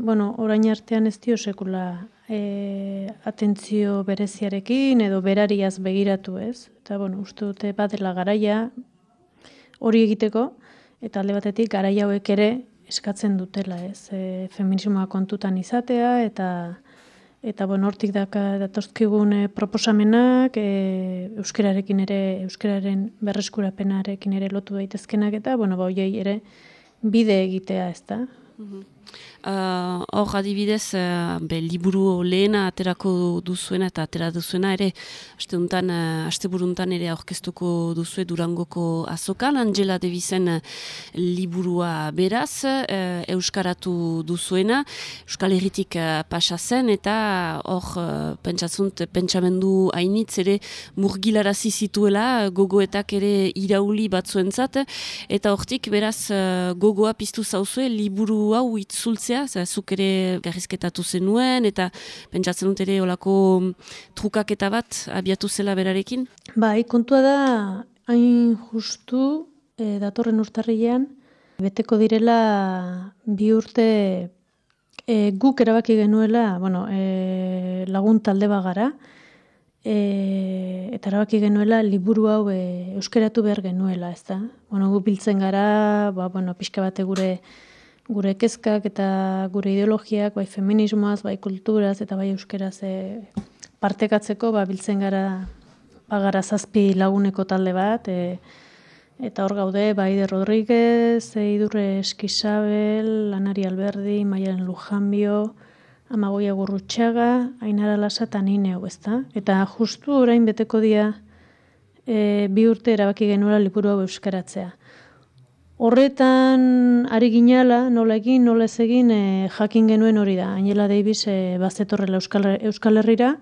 bueno, orain artean ez dio sekula e, atentzio bereziarekin edo berariaz begiratu ez. Eta, bueno, uste dute bat dela garaia hori egiteko, eta alde batetik garaia hauek ere eskatzen dutela ez. E, feminismoa kontutan izatea, eta eta bueno, hortik daka datozkigun eh, proposamenak, e, euskararekin ere, euskararen berreskurapenarekin ere lotu daitezkenak eta, bueno, ba, ere bide egitea, ez da. Mhm. Uh, hor uh, adibidez, uh, be, liburu lehena aterako duzuena eta atera duzuena ere, aste, untan, uh, aste buruntan ere aurkeztuko duzue Durangoko azokan, Angela Devizen uh, liburua beraz, uh, euskaratu duzuena, Euskal Herritik uh, pasa zen, eta hor uh, pentsatzunt, pentsamendu hainitz ere murgilarazi zituela, gogoetak ere irauli batzuentzat, eta hortik beraz uh, gogoa piztu zauzue, liburu hau itzultzea itzultzea, zuk ere garrizketatu zenuen, eta pentsatzen dut ere olako trukaketa bat abiatu zela berarekin? Bai, kontua da, hain justu, e, datorren urtarrilean, beteko direla bi urte e, guk erabaki genuela, bueno, e, lagun talde bagara, e, eta erabaki genuela liburu hau e, euskeratu behar genuela, ez da? Bueno, gu biltzen gara, ba, bueno, pixka bate gure gure kezkak eta gure ideologiak, bai feminismoaz, bai kulturaz eta bai euskeraz e, partekatzeko, ba, biltzen gara bagara zazpi laguneko talde bat, e, eta hor gaude, bai de Rodríguez, Eidurre Eskizabel, Lanari Alberdi, Maialen Lujanbio, Amagoia Gurrutxaga, Ainara Lasa eta Nineu, ezta? Eta justu orain beteko dia e, bi urte erabaki genuela liburu hau euskaratzea. Horretan ari ginala, nola egin, nola ez egin, e, jakin genuen hori da. Angela Davis e, bazetorrela Euskal, Euskal Herrira,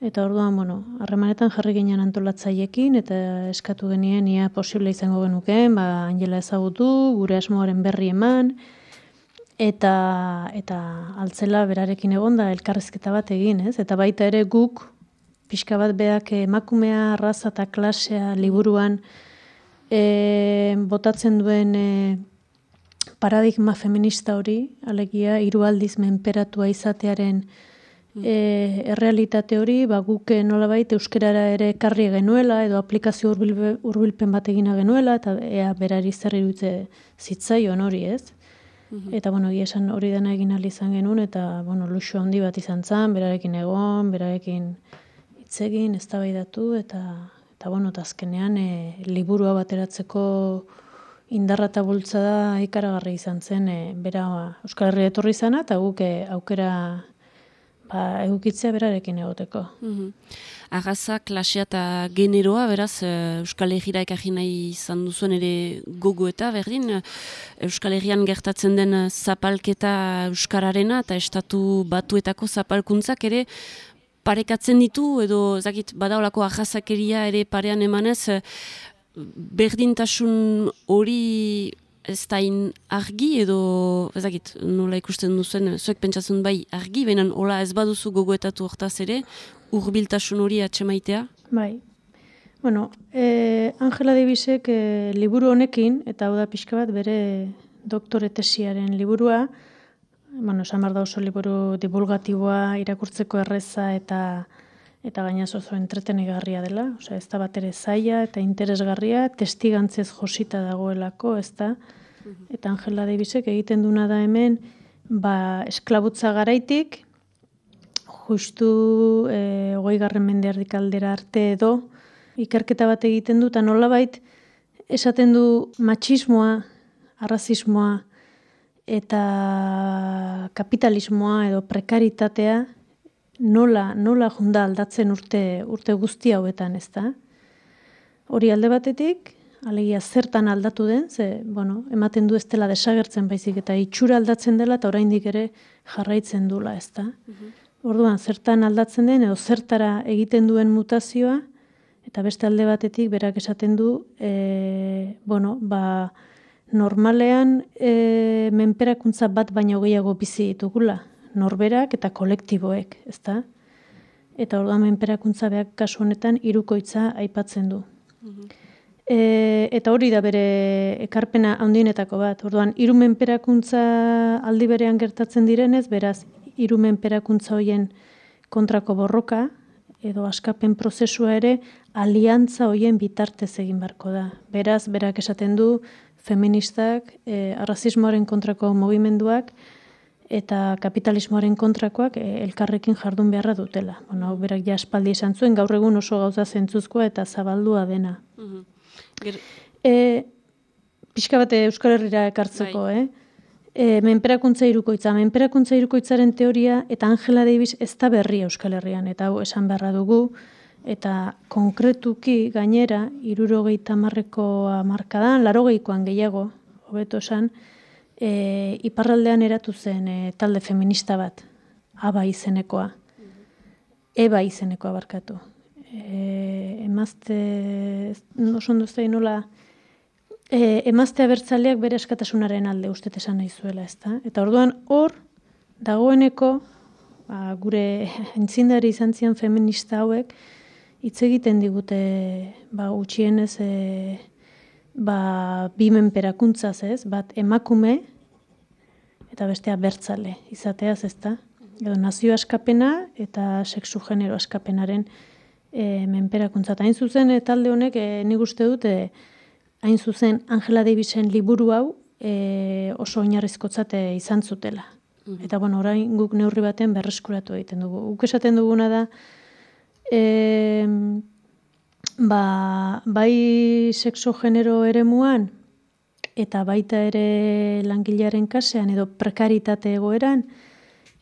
eta orduan, bueno, harremanetan jarri ginen antolatzaiekin, eta eskatu genien ia posible izango genukeen, ba, Angela ezagutu, gure asmoaren berri eman, eta eta altzela berarekin egon da elkarrezketa bat egin, ez? Eta baita ere guk, pixka bat beak emakumea, arraza eta klasea liburuan, e, botatzen duen e, paradigma feminista hori, alegia, hiru aldiz menperatua izatearen e, errealitate hori, ba, guk nolabait euskerara ere karri genuela, edo aplikazio hurbilpen bat egina genuela, eta ea berari zer irutze zitzaion hori ez. Mhm. Eta, bueno, esan hori dena egin izan genuen, eta, bueno, luxu handi bat izan zen, berarekin egon, berarekin itzegin, ez eta eta bueno, eta azkenean e, liburua bateratzeko indarra eta bultza da ikaragarri izan zen, e, bera Euskal Herria etorri izana, eta guk e, aukera ba, egukitzea berarekin egoteko. Mm -hmm. Arraza, klasea eta generoa, beraz, Euskal Herriera ekarri nahi izan duzuen ere gogo eta berdin, Euskal Herrian gertatzen den zapalketa Euskararena eta estatu batuetako zapalkuntzak ere, parekatzen ditu edo zakit badaolako ahazakeria ere parean emanez eh, berdintasun hori ez da argi edo ezakit nola ikusten duzen zuek pentsatzen bai argi benen hola ez baduzu gogoetatu hortaz ere urbiltasun hori atxemaitea? Bai. Bueno, eh, Angela Davisek eh, liburu honekin, eta hau da pixka bat bere doktore tesiaren liburua, bueno, esan da oso liburu divulgatiboa irakurtzeko erreza eta eta gaina oso entretenigarria dela, osea ez da bat ere zaila eta interesgarria, testigantzez josita dagoelako, ez da, eta Angela Davisek egiten duna da hemen, ba, esklabutza garaitik, justu e, ogoi garren mende aldera arte edo, ikerketa bat egiten du, eta nolabait, esaten du matxismoa, arrazismoa, eta kapitalismoa edo prekaritatea nola, nola junda aldatzen urte, urte guzti hauetan, ez da? Hori alde batetik, alegia zertan aldatu den, ze, bueno, ematen du ez dela desagertzen baizik, eta itxura aldatzen dela, eta oraindik ere jarraitzen dula, ez da? Mhm. Orduan, zertan aldatzen den, edo zertara egiten duen mutazioa, eta beste alde batetik, berak esaten du, e, bueno, ba, normalean e, menperakuntza bat baino gehiago bizi ditugula, norberak eta kolektiboek, ezta? eta orduan menperakuntza behak kasu honetan irukoitza aipatzen du. E, eta hori da bere ekarpena handienetako bat. Orduan, hiru menperakuntza aldi berean gertatzen direnez, beraz, hiru menperakuntza hoien kontrako borroka edo askapen prozesua ere aliantza hoien bitartez egin barko da. Beraz, berak esaten du feministak, e, arrazismoaren kontrako mugimenduak eta kapitalismoaren kontrakoak e, elkarrekin jardun beharra dutela. Bueno, berak ja espaldi esan zuen, gaur egun oso gauza zentzuzkoa eta zabaldua dena. Mm E, pixka bate Euskal Herrira ekartzeko, bai. eh? E, menperakuntza irukoitza. Menperakuntza irukoitzaren teoria eta Angela Davis ez da berri Euskal Herrian, eta hau esan beharra dugu, eta konkretuki gainera, irurogeita marreko markadan, larogeikoan gehiago, hobeto esan, e, iparraldean eratu zen e, talde feminista bat, aba izenekoa, eba izenekoa barkatu. E, emazte, oso ondo nola, e, emazte abertzaleak bere eskatasunaren alde uste esan nahi zuela, ezta? Eta orduan hor, dagoeneko, ba, gure entzindari izan zian feminista hauek, hitz egiten digute, ba, utxienez, e, ba, bimen perakuntzaz, ez? Bat emakume, eta bestea bertzale izateaz, ezta? Edo nazio askapena eta sexu genero askapenaren e, menperakuntza. Hain zuzen, e, talde honek, e, nik uste dut, e, hain zuzen Angela Davisen liburu hau e, oso oinarrizkotzate izan zutela. Mhm. Eta bueno, orain guk neurri baten berreskuratu egiten dugu. Guk esaten duguna da e, ba, bai sexo genero eremuan eta baita ere langilearen kasean edo prekaritate egoeran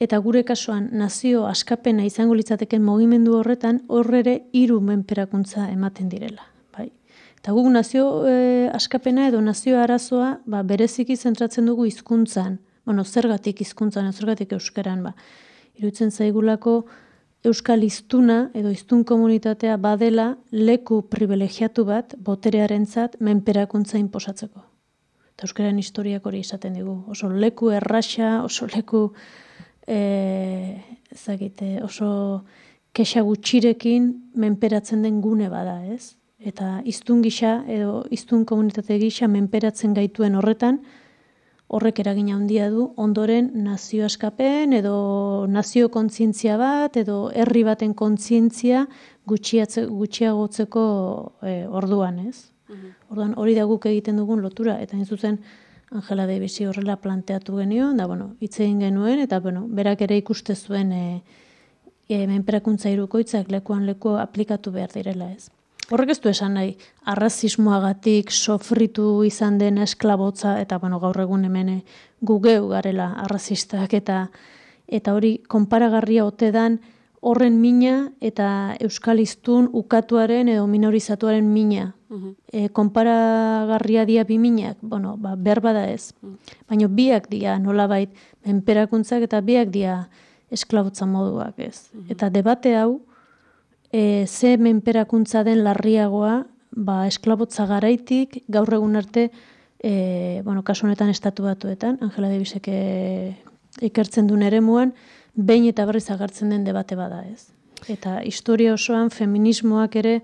eta gure kasuan nazio askapena izango litzateken mugimendu horretan horrere hiru menperakuntza ematen direla. Eta guk nazio e, askapena edo nazio arazoa ba, bereziki zentratzen dugu hizkuntzan. Bueno, zergatik hizkuntzan, zergatik euskeran. Ba. Irutzen zaigulako euskal hiztuna edo hiztun komunitatea badela leku privilegiatu bat boterearentzat menperakuntza inposatzeko. Eta euskaren historiak hori esaten digu. Oso leku erraxa, oso leku e, ezagite, oso kexa gutxirekin menperatzen den gune bada, ez? eta iztun gisa edo iztun komunitate gisa menperatzen gaituen horretan, horrek eragina handia du ondoren nazio askapen edo nazio kontzientzia bat edo herri baten kontzientzia gutxiagotzeko e, orduan, ez? Mhm. Orduan hori da guk egiten dugun lotura eta in zuzen Angela Davis horrela planteatu genio, da bueno, hitz egin genuen eta bueno, berak ere ikuste zuen e, e, menperakuntza irukoitzak lekuan leku aplikatu behar direla, ez? Horrek ez du esan nahi, arrazismoagatik sofritu izan den esklabotza, eta bueno, gaur egun hemen eh, gugeu garela arrazistak, eta eta hori konparagarria ote dan horren mina eta euskaliztun ukatuaren edo minorizatuaren mina. E, konparagarria dia bi minak, bueno, ba, berba da ez. Uh Baina biak dia nolabait menperakuntzak eta biak dia esklabotza moduak ez. Eta debate hau, e, ze menperakuntza den larriagoa, ba, esklabotza garaitik, gaur egun arte, e, bueno, kasu honetan estatu batuetan, Angela Davisek e, ikertzen duen ere muan, behin eta berriz agertzen den debate bada ez. Eta historia osoan feminismoak ere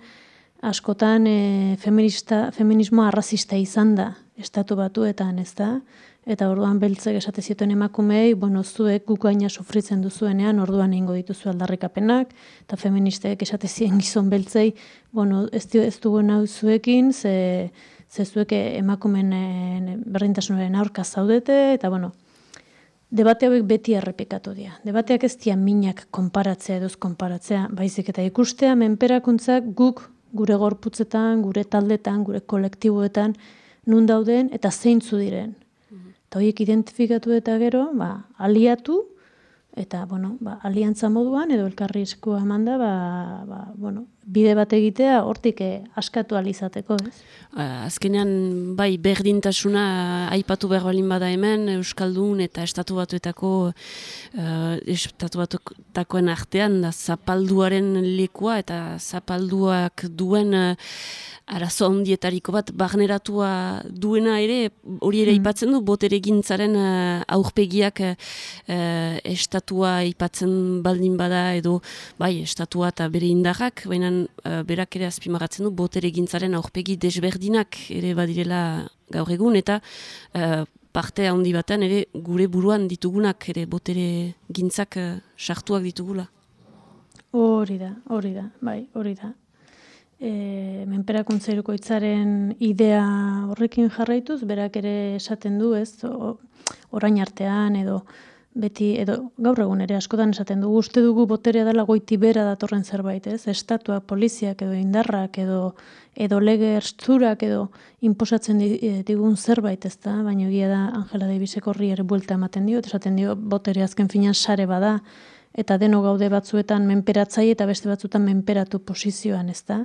askotan e, feminista, feminismoa arrazista izan da estatu batuetan ez da, eta orduan beltzek esate zituen emakumei, bueno, zuek gukaina sufritzen duzuenean, orduan ingo dituzu aldarrikapenak, eta feministek esate zien gizon beltzei, bueno, ez, ez dugu hau zuekin, ze, ze zuek emakumen eh, berdintasunaren aurka zaudete, eta bueno, debate hauek beti errepikatu dira. Debateak ez dira minak konparatzea edo konparatzea, baizik eta ikustea menperakuntzak guk gure gorputzetan, gure taldetan, gure kolektiboetan, nun dauden eta zeintzu diren eta horiek identifikatu eta gero, ba, aliatu, eta, bueno, ba, aliantza moduan, edo elkarri eskua eman da, ba, ba, bueno, bide bat egitea hortik eh, askatu alizateko, ez? Azkenean, bai, berdintasuna aipatu behar balin bada hemen, Euskaldun eta Estatu Batuetako uh, Estatu Batuetakoen artean, da zapalduaren lekua eta zapalduak duen uh, arazo handietariko bat, barneratua duena ere, hori ere mm. ipatzen du, botere gintzaren uh, aurpegiak uh, estatua ipatzen baldin bada, edo, bai, estatua eta bere indarrak, baina uh, berak ere azpimagatzen du botere gintzaren aurpegi desberdinak ere badirela gaur egun, eta uh, parte handi batean ere gure buruan ditugunak ere botere gintzak uh, sartuak ditugula. Hori da, hori da, bai, hori da. E, menperakuntzairuko itzaren idea horrekin jarraituz, berak ere esaten du, ez, orain artean edo beti, edo gaur egun ere askotan esaten dugu, uste dugu boterea dela goiti bera datorren zerbait, ez? Estatuak, poliziak edo indarrak edo edo lege ertzurak edo inposatzen e, digun zerbait, ez da? Baina egia da Angela Davisek horri ere buelta ematen dio, esaten dio botere azken finan sare bada, eta deno gaude batzuetan menperatzai eta beste batzuetan menperatu posizioan, ez da?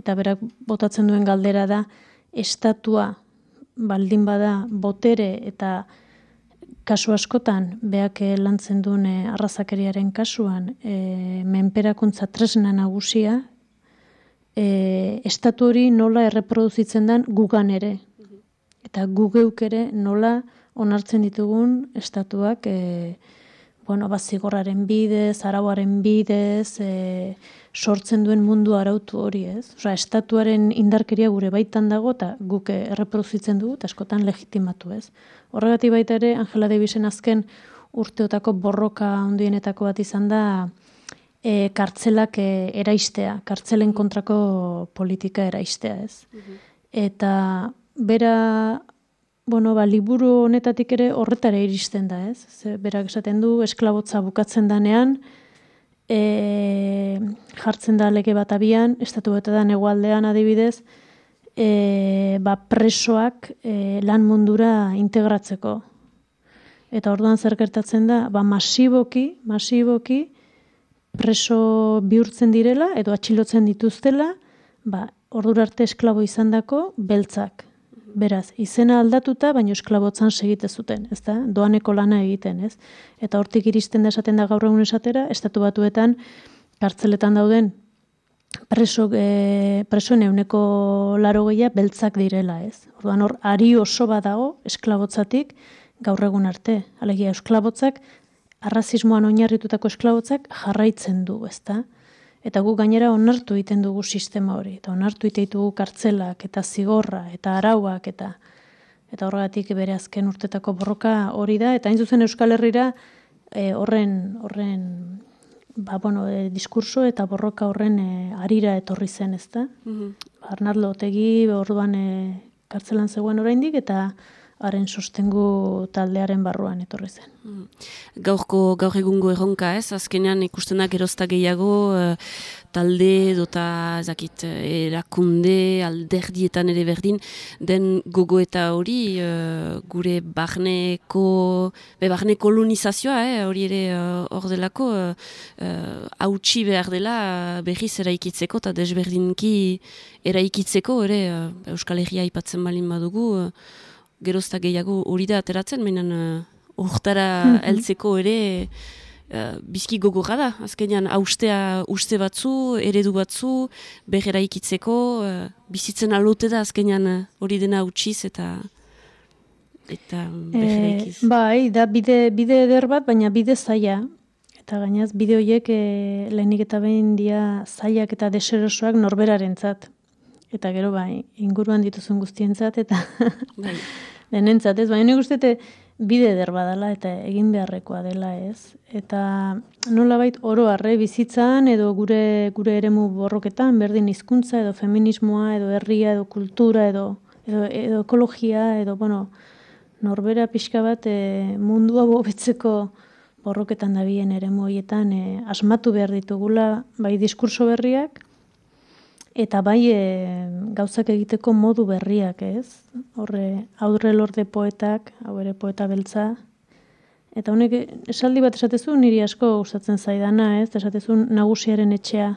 Eta berak botatzen duen galdera da, estatua baldin bada botere eta kasu askotan, beak lantzen duen e, arrazakeriaren kasuan, e, menperakuntza tresna nagusia, e, estatu hori nola erreproduzitzen den gugan ere. Eta gugeuk ere nola onartzen ditugun estatuak e, bueno, bazigorraren bidez, arauaren bidez, e, sortzen duen mundu arautu hori, ez? Osa, estatuaren indarkeria gure baitan dago eta guk erreproduzitzen dugu eta askotan legitimatu, ez? Horregatik baita ere, Angela Davisen azken urteotako borroka ondienetako bat izan da e, kartzelak e, eraistea, kartzelen kontrako politika eraistea, ez? Mhm. Eta bera, bueno, ba, liburu honetatik ere horretara iristen da, ez? Ze, berak esaten du, esklabotza bukatzen danean, e, jartzen da lege bat abian, estatu da egualdean adibidez, e, ba, presoak e, lan mundura integratzeko. Eta orduan zer gertatzen da, ba, masiboki, masiboki, preso bihurtzen direla, edo atxilotzen dituztela, ba, ordura arte esklabo izan dako, beltzak. Beraz, izena aldatuta, baino esklabotzan segite zuten, ez da? Doaneko lana egiten, ez? Eta hortik iristen da esaten da gaur egun esatera, estatu batuetan, kartzeletan dauden, preso, e, presoen euneko laro beltzak direla, ez? Orduan hor, ari oso badago esklabotzatik gaur egun arte. Alegia, esklabotzak, arrazismoan oinarritutako esklabotzak jarraitzen du, ezta? Eta gu gainera onartu egiten dugu sistema hori, eta onartu egiten ditugu kartzelak, eta zigorra, eta arauak, eta eta horregatik bere azken urtetako borroka hori da, eta hain zuzen Euskal Herrira e, horren, horren ba, bueno, e, diskurso eta borroka horren e, arira etorri zen, ezta? Mm -hmm. Arnaldo Otegi orduan e, kartzelan zegoen oraindik eta haren sostengu taldearen barruan etorri zen. Mm. Gaurko gaur egungo erronka, ez? Azkenean ikusten da gerozta gehiago e, talde dota zakit erakunde alderdietan ere berdin den gogo eta hori uh, gure barneko be barne kolonizazioa eh, hori ere hor delako hautsi behar dela berriz eraikitzeko eta desberdinki eraikitzeko ere Euskal Herria ipatzen balin badugu gerozta gehiago hori da ateratzen menan hortara uh, heltzeko ere uh, bizki gogorra da, azkenean austea uste batzu, eredu batzu, behera ikitzeko, uh, bizitzen alote da azkenean hori dena utxiz eta eta behera ikiz. bai, da bide, bide eder bat, baina bide zaila. Eta gainaz, bide horiek e, lehenik eta behin dia zailak eta deserosoak norberaren zat. Eta gero bai, inguruan dituzun guztientzat eta [LAUGHS] bai. denentzat, ez? Baina nik uste, bide eder badala eta egin beharrekoa dela, ez? Eta nolabait oro harre bizitzan edo gure gure eremu borroketan berdin hizkuntza edo feminismoa edo herria edo kultura edo edo, edo ekologia edo bueno, norbera pixka bat e, mundua bobetzeko borroketan dabien eremu horietan e, asmatu behar ditugula bai diskurso berriak eta bai e, gauzak egiteko modu berriak, ez? Horre, aurre lorde poetak, hau ere poeta beltza, eta honek esaldi bat esatezu niri asko gustatzen zaidana, ez? Esatezu nagusiaren etxea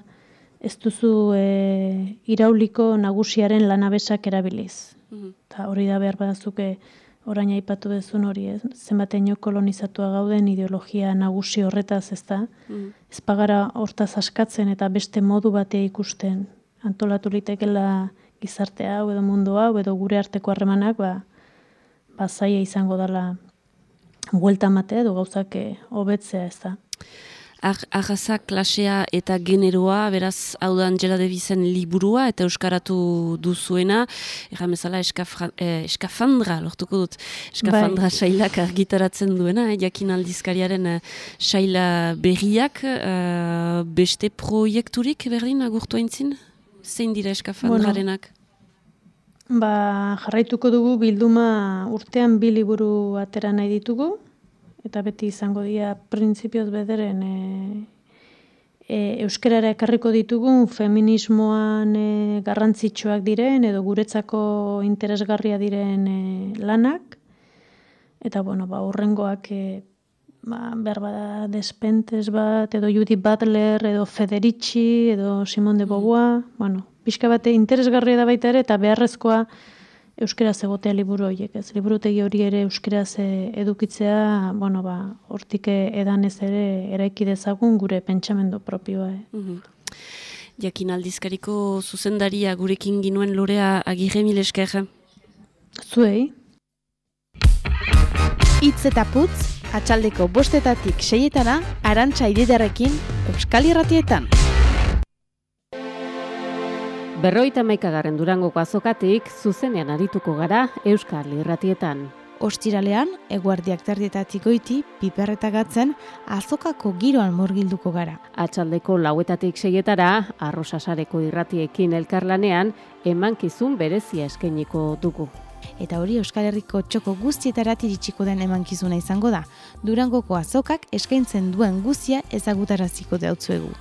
ez duzu e, irauliko nagusiaren lanabesak erabiliz. Eta hori da behar badazuke orain aipatu dezun hori, ez? zenbateino kolonizatua gauden ideologia nagusi horretaz, ez da? Mhm. Ez pagara hortaz askatzen eta beste modu batea ikusten. Antolatu litekela gizarte hau edo mundu hau edo gure arteko harremanak, ba, ba zaila izango dela buelta matea edo gauzak eh, hobetzea, ez da? Ar- Arraza, klasea eta generoa, beraz, hau da Angela Davisen liburua eta euskaratu duzuena, erramezala eskafra, eh, eskafandra, lortuko dut, eskafandra Bai. sailak argitaratzen duena, eh, jakin aldizkariaren eh, saila berriak, eh, beste proiekturik berdin agurtu aintzin? Zein dira eskafandrarenak? Ba, jarraituko dugu bilduma urtean bi liburu atera nahi ditugu, eta beti izango dira printzipioz bederen e, e, euskarara ekarriko ditugun feminismoan e, garrantzitsuak diren edo guretzako interesgarria diren e, lanak, eta bueno, ba, urrengoak e, ba, behar bada Despentes bat, edo Judith Butler, edo Federici, edo Simone de Beauvoir, bueno, pixka bate interesgarria da baita ere, eta beharrezkoa euskaraz egotea liburu horiek, ez liburutegi hori ere euskaraz eh, edukitzea, bueno, ba, hortik eh, edanez ere eraiki dezagun gure pentsamendu propioa. Eh. Mhm. Jakin aldizkariko zuzendaria gurekin ginuen lorea agirre mil esker. Zuei? Itz eta putz, atxaldeko bostetatik seietana, arantxa ididarekin, Euskal Irratietan. Berroita maikagarren durangoko azokatik zuzenean arituko gara Euskal Irratietan. Ostiralean, eguardiak terdietatik goiti, piperretagatzen, azokako giroan murgilduko gara. Atxaldeko lauetatik seietara, arrosasareko irratiekin elkarlanean, emankizun berezia eskainiko dugu. Eta hori Euskal Herriko txoko guztietara tiritsiko den emankizuna izango da. Durangoko azokak eskaintzen duen guztia ezagutaraziko dautzuegu.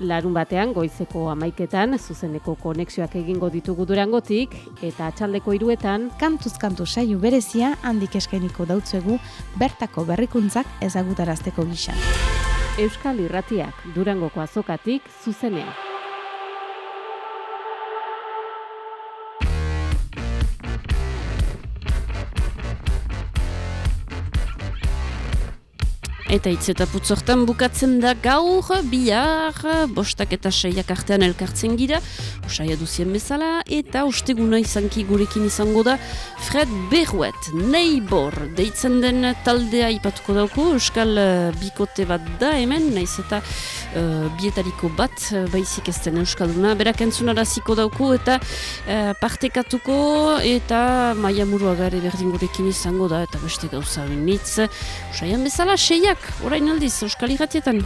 Larun batean goizeko amaiketan zuzeneko konexioak egingo ditugu durangotik eta atxaldeko iruetan Kantuz kantu saio berezia handik eskainiko dautzuegu bertako berrikuntzak ezagutarazteko gisa. Euskal Irratiak durangoko azokatik zuzenean. Eta hitz eta putzortan bukatzen da gaur, bihar, bostak eta seiak artean elkartzen gira, usaia duzien bezala, eta osteguna izanki gurekin izango da Fred Berruet, Neibor, deitzen den taldea ipatuko dauko, Euskal eh, bikote bat da hemen, naiz eta eh, bietariko bat, eh, baizik ez den Euskalduna, berak entzunaraziko dauko, eta eh, partekatuko, eta maia muruagare berdin gurekin izango da, eta beste gauza benitz, usaian bezala seiak, orain aldiz, Euskal Iratietan.